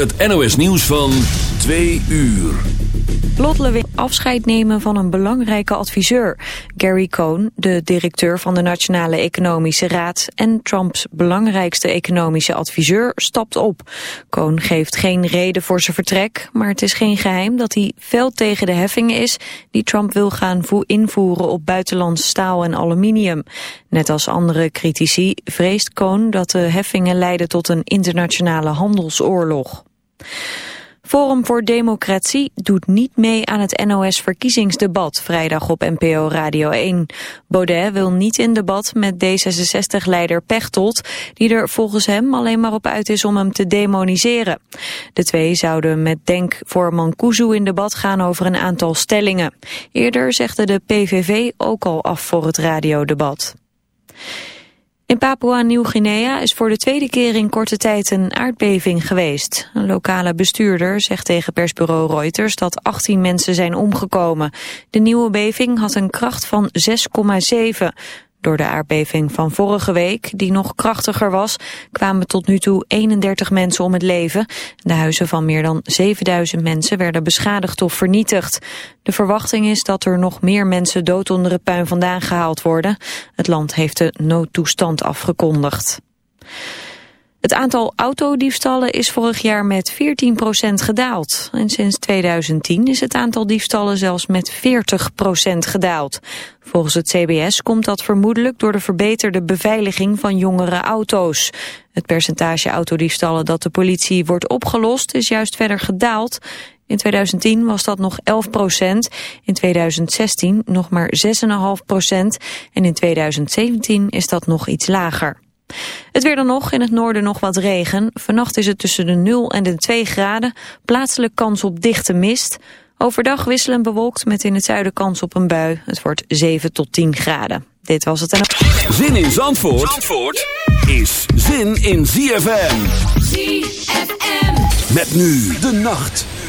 het NOS nieuws van 2 uur. Lot afscheid nemen van een belangrijke adviseur. Gary Cohn, de directeur van de Nationale Economische Raad... en Trumps belangrijkste economische adviseur, stapt op. Cohn geeft geen reden voor zijn vertrek... maar het is geen geheim dat hij fel tegen de heffingen is... die Trump wil gaan invoeren op buitenlands staal en aluminium. Net als andere critici vreest Cohn dat de heffingen leiden tot een internationale handelsoorlog. Forum voor Democratie doet niet mee aan het NOS-verkiezingsdebat vrijdag op NPO Radio 1. Baudet wil niet in debat met D66-leider Pechtold, die er volgens hem alleen maar op uit is om hem te demoniseren. De twee zouden met Denk-voorman Kuzu in debat gaan over een aantal stellingen. Eerder zegde de PVV ook al af voor het radiodebat. In Papua-Nieuw-Guinea is voor de tweede keer in korte tijd een aardbeving geweest. Een lokale bestuurder zegt tegen persbureau Reuters dat 18 mensen zijn omgekomen. De nieuwe beving had een kracht van 6,7. Door de aardbeving van vorige week, die nog krachtiger was, kwamen tot nu toe 31 mensen om het leven. De huizen van meer dan 7000 mensen werden beschadigd of vernietigd. De verwachting is dat er nog meer mensen dood onder het puin vandaan gehaald worden. Het land heeft de noodtoestand afgekondigd. Het aantal autodiefstallen is vorig jaar met 14% gedaald. En sinds 2010 is het aantal diefstallen zelfs met 40% gedaald. Volgens het CBS komt dat vermoedelijk door de verbeterde beveiliging van jongere auto's. Het percentage autodiefstallen dat de politie wordt opgelost is juist verder gedaald. In 2010 was dat nog 11% in 2016 nog maar 6,5% en in 2017 is dat nog iets lager. Het weer dan nog, in het noorden nog wat regen. Vannacht is het tussen de 0 en de 2 graden. Plaatselijk kans op dichte mist. Overdag wisselen bewolkt met in het zuiden kans op een bui. Het wordt 7 tot 10 graden. Dit was het en... Zin in Zandvoort, Zandvoort is zin in ZFM. ZFM. Met nu de nacht.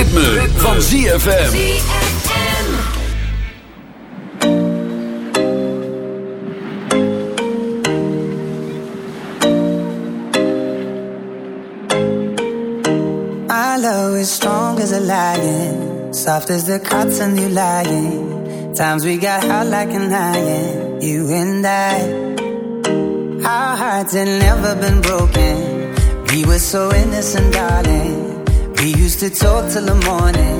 Ritme, ritme. van ZFM. My love is strong as a lion, soft as the cotton you lying. Times we got hot like an iron, you and I. Our hearts had never been broken. We were so innocent, darling. To talk till the morning,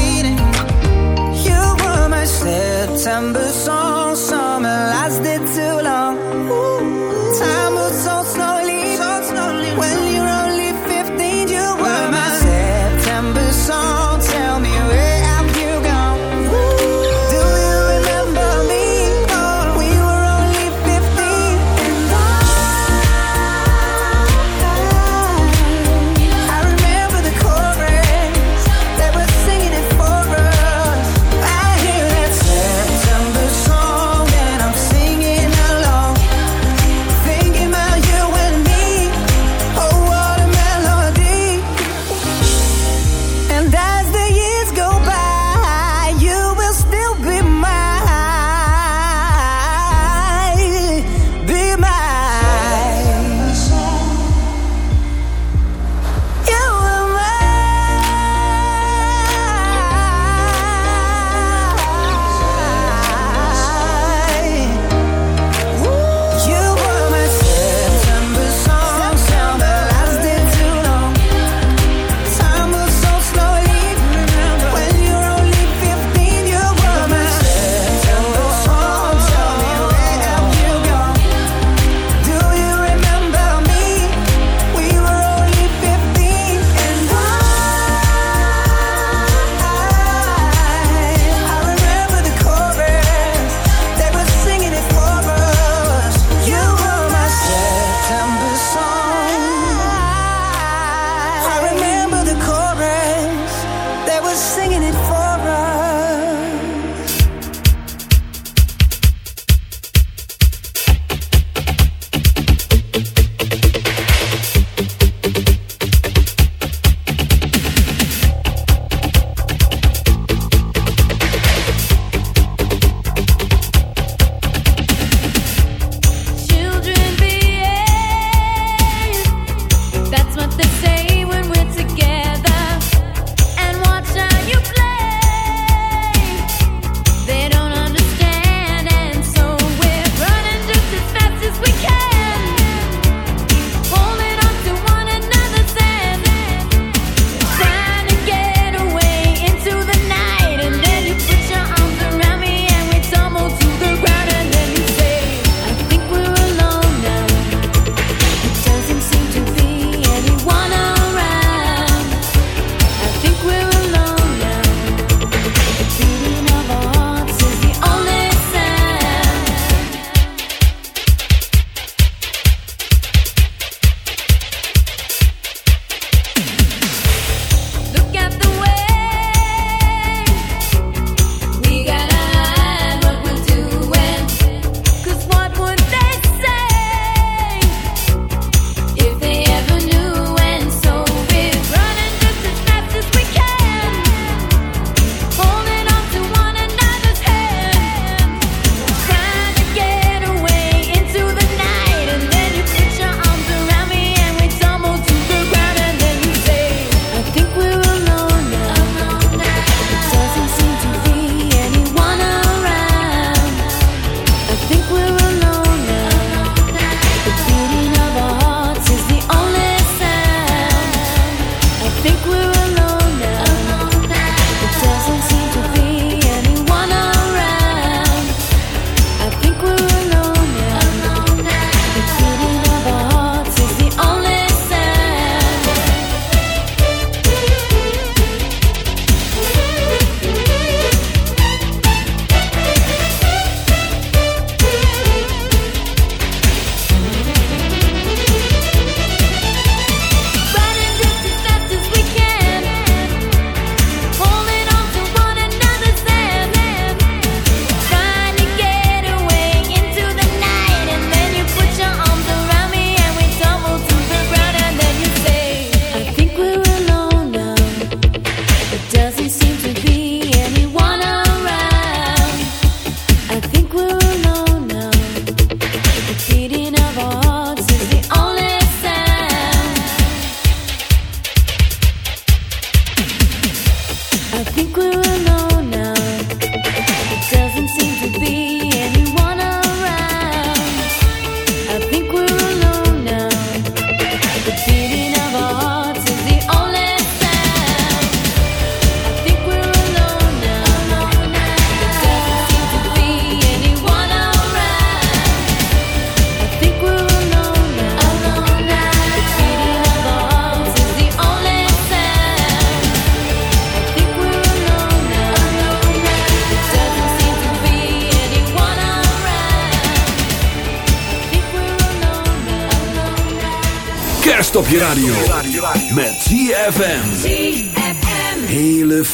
September song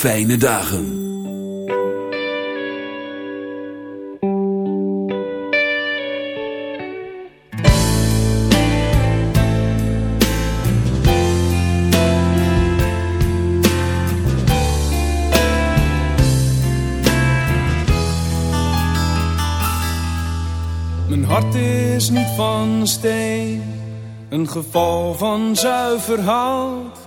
fijne dagen. Mijn hart is niet van steen, een geval van zuiver hout.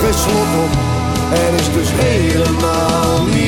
geen slot op. Er is dus helemaal niet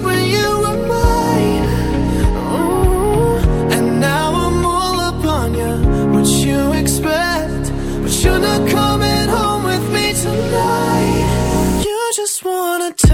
just wanna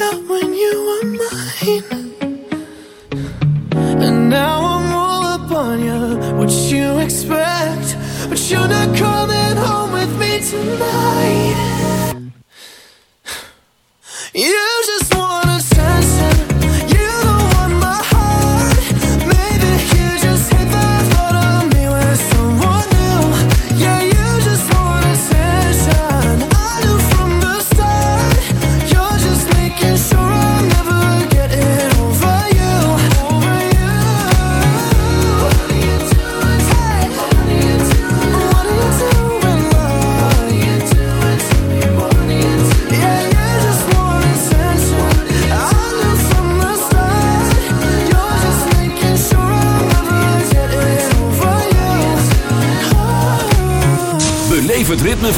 that when you were mine.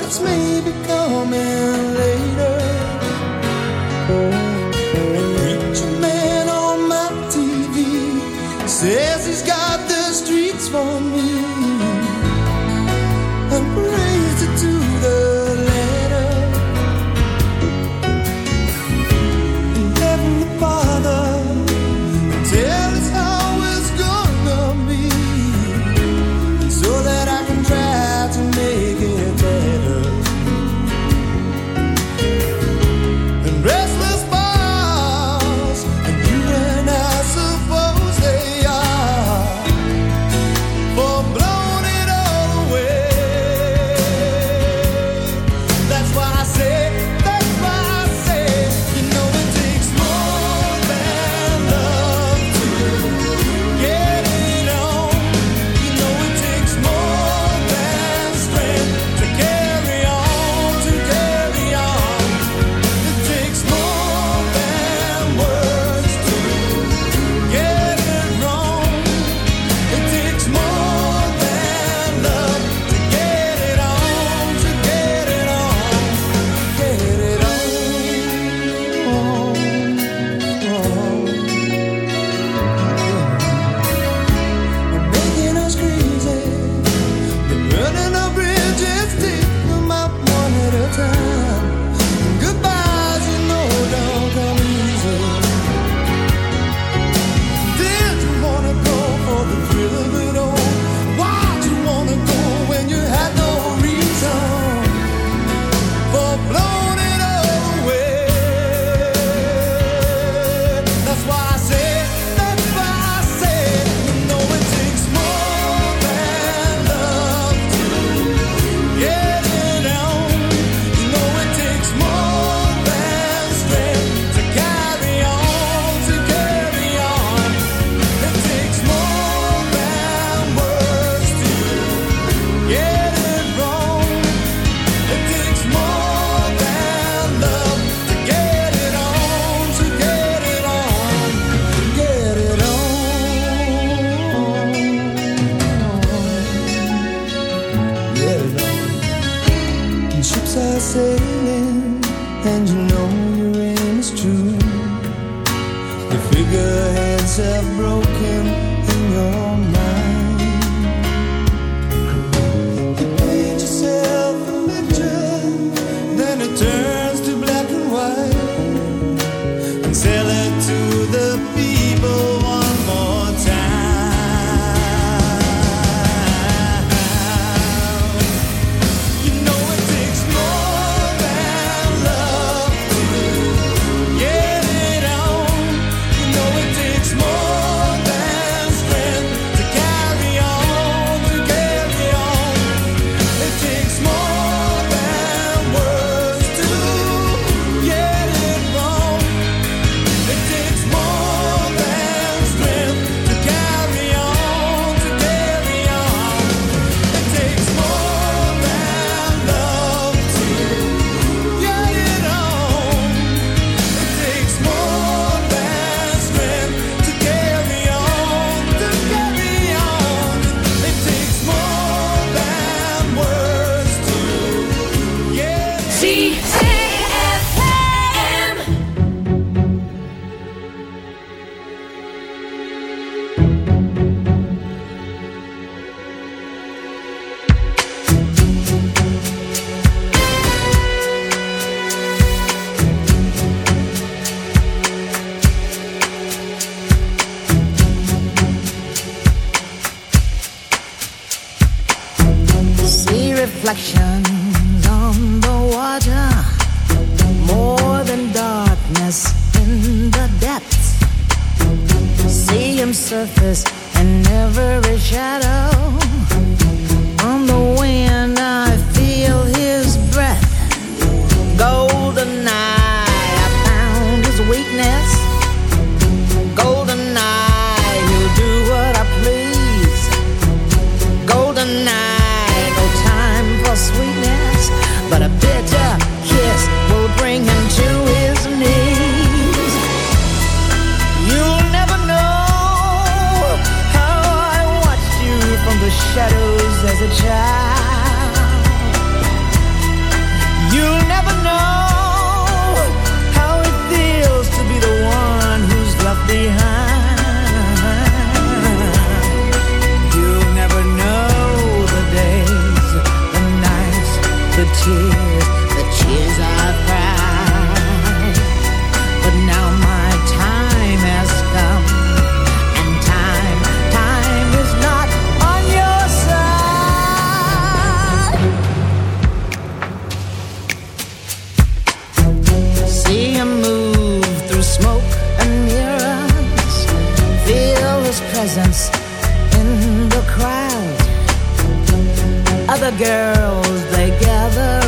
It's maybe coming later. See. presence in the crowd. Other girls, they gather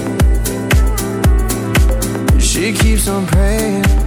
Keeps on praying.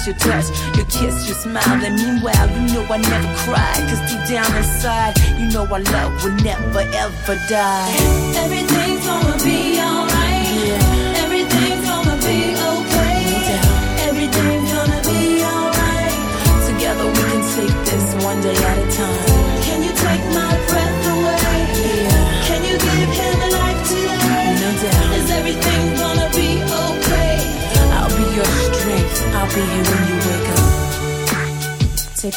Miss your touch, your kiss, your smile. And meanwhile, you know I never cry. Cause deep down inside, you know our love will never ever die. Everything's gonna be alright.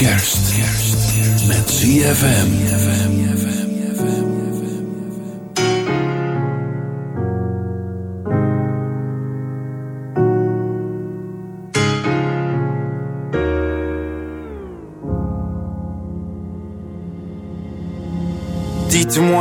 Kerst. Met ZFM.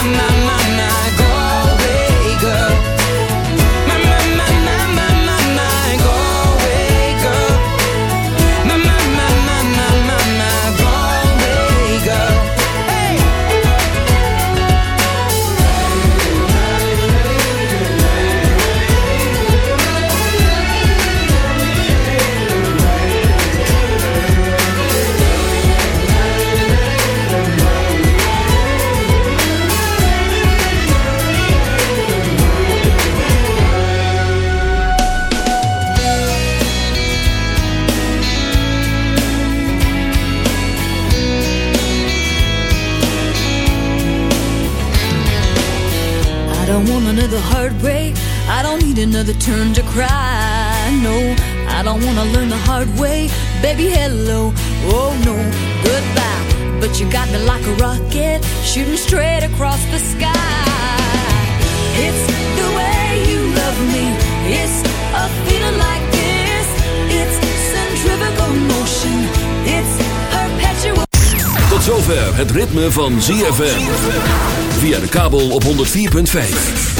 My, my, my, heartbreak. I don't need another turn to cry. No, I don't want to learn the hard way. Baby, hello. Oh, no, goodbye. But you got me like a rocket, shooting straight across the sky. It's the way you love me. It's a feeling like this. It's centrifugal motion. It's perpetual. Tot zover het ritme van ZFM. Via de kabel op 104.5.